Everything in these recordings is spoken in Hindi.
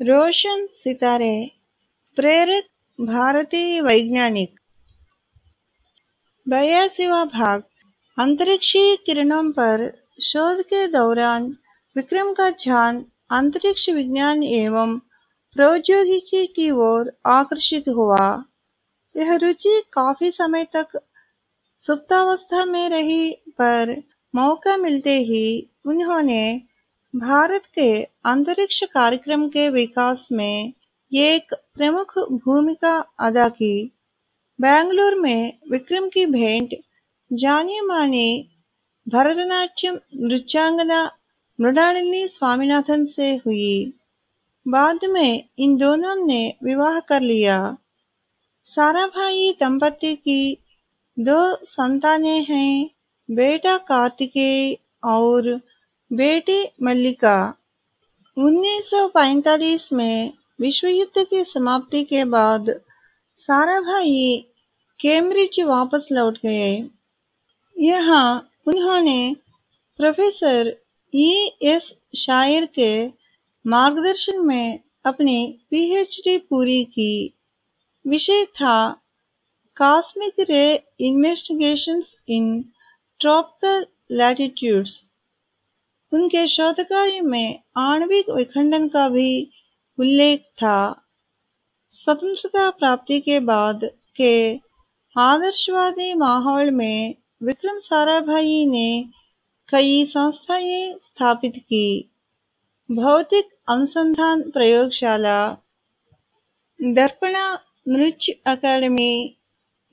रोशन सितारे, प्रेरित भारतीय वैज्ञानिक। बयासीवा भाग अंतरिक्षीय किरणों पर शोध के दौरान विक्रम का ध्यान अंतरिक्ष विज्ञान एवं प्रौद्योगिकी की ओर आकर्षित हुआ। यह रुचि काफ़ी समय तक सुप्तावस्था में रही, पर मौका मिलते ही उन्होंने भारत के अंतरिक्ष कार्यक्रम के विकास में एक प्रमुख भूमिका अदा की। बेंगलुरु में विक्रम की भेंट, जानी मानी भरतनाट्यम नृत्यांगना मृणालिनी स्वामीनाथन से हुई। बाद में इन दोनों ने विवाह कर लिया। साराभाई दंपति की दो संतानें हैं, बेटा कार्तिकेय और बेटी मल्लिका 1945 में विश्व युद्ध की समाप्ति के बाद साराभाई कैम्ब्रिज वापस लौट गए। यहाँ उन्होंने प्रोफेसर ई एस शायर के मार्गदर्शन में अपनी पीएचडी पूरी की। विषय था कॉस्मिक रे इन्वेस्टिगेशंस इन ट्रॉपिकल लैटिट्यूड्स उनके शोध कार्य में आणविक विखंडन का भी उल्लेख था। स्वतंत्रता प्राप्ति के बाद के आदर्शवादी माहौल में विक्रम साराभाई ने कई संस्थाएँ स्थापित की। भौतिक अनुसंधान प्रयोगशाला, दर्पणा नृत्य अकादमी,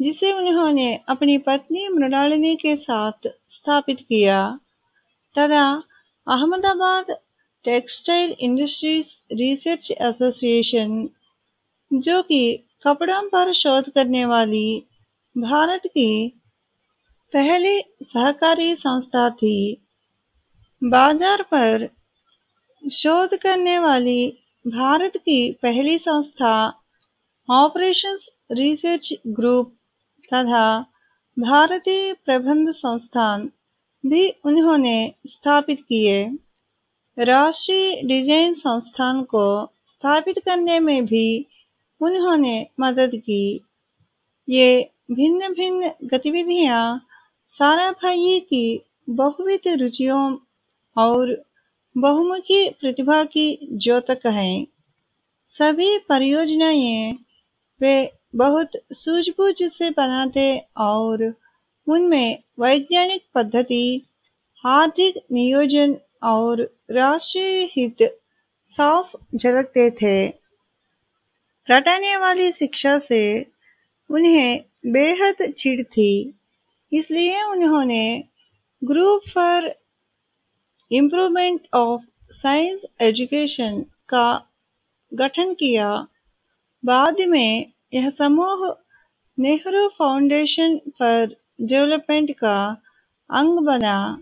जिसे उन्होंने अपनी पत्नी मृणालिनी के साथ स्थापित किया, तथा Ahmedabad textile industries research association, जो कि कपड़ों पर शोध करने वाली भारत की पहली सहकारी संस्था थी, बाज़ार पर शोध करने वाली भारत की पहली संस्था ऑपरेशंस रिसर्च ग्रुप तथा भारतीय प्रबंध संस्थान भी उन्होंने स्थापित किए। राष्ट्रीय डिज़ाइन संस्थान को स्थापित करने में भी उन्होंने मदद की। ये भिन्न भिन्न गतिविधियाँ साराभाई की बहुविध रुचियों और बहुमुखी प्रतिभा की ज्योतक हैं। सभी परियोजनाएँ वे बहुत सूझबूझ से बनाते और उनमें वैज्ञानिक पद्धति आर्थिक नियोजन और राष्ट्रीय हित साफ़ झलकते थे। रटाने वाली शिक्षा से उन्हें बेहद चिढ़ थी, इसलिए उन्होंने group for improvement of science education का गठन किया। बाद में यह समूह नेहरू फाउंडेशन फॉर डेवलपमेंट का अंग बना।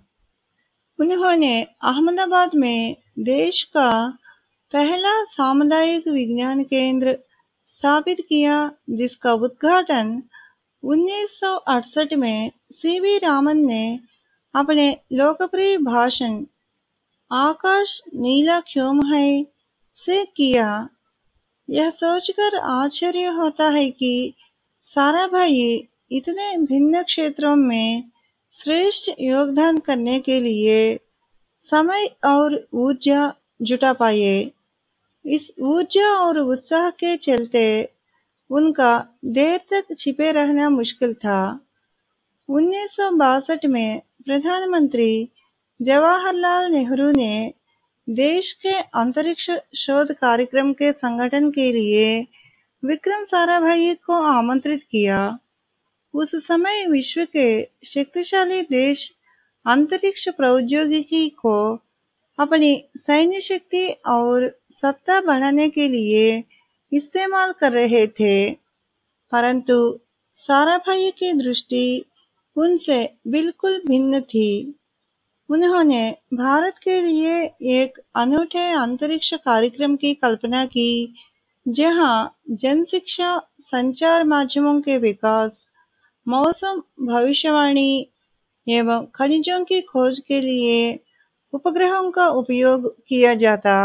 उन्होंने अहमदाबाद में देश का पहला सामुदायिक विज्ञान केंद्र स्थापित किया, जिसका उद्घाटन 1968 में सीवी रामन ने अपने लोकप्रिय भाषण आकाश नीला क्यों है से किया। यह सोचकर आश्चर्य होता है कि साराभाई इतने भिन्न क्षेत्रों में श्रेष्ठ योगदान करने के लिए समय और ऊर्जा जुटा पाए इस ऊर्जा और उत्साह के चलते उनका देर तक छिपे रहना मुश्किल था। उन्नीस सौ बासठ में प्रधानमंत्री जवाहरलाल नेहरू ने देश के अंतरिक्ष शोध कार्यक्रम के संगठन के लिए विक्रम साराभाई को आमंत्रित किया। उस समय विश्व के शक्तिशाली देश अंतरिक्ष प्रौद्योगिकी को अपनी सैन्य शक्ति और सत्ता बढ़ाने के लिए इस्तेमाल कर रहे थे। परंतु साराभाई की दृष्टि उनसे बिल्कुल भिन्न थी। उन्होंने भारत के लिए एक अनूठे अंतरिक्ष कार्यक्रम की कल्पना की, जहाँ जनशिक्षा संचार माध्यमों के विकास मौसम भविष्यवाणी एवं खनिजों की खोज के लिए उपग्रहों का उपयोग किया जाता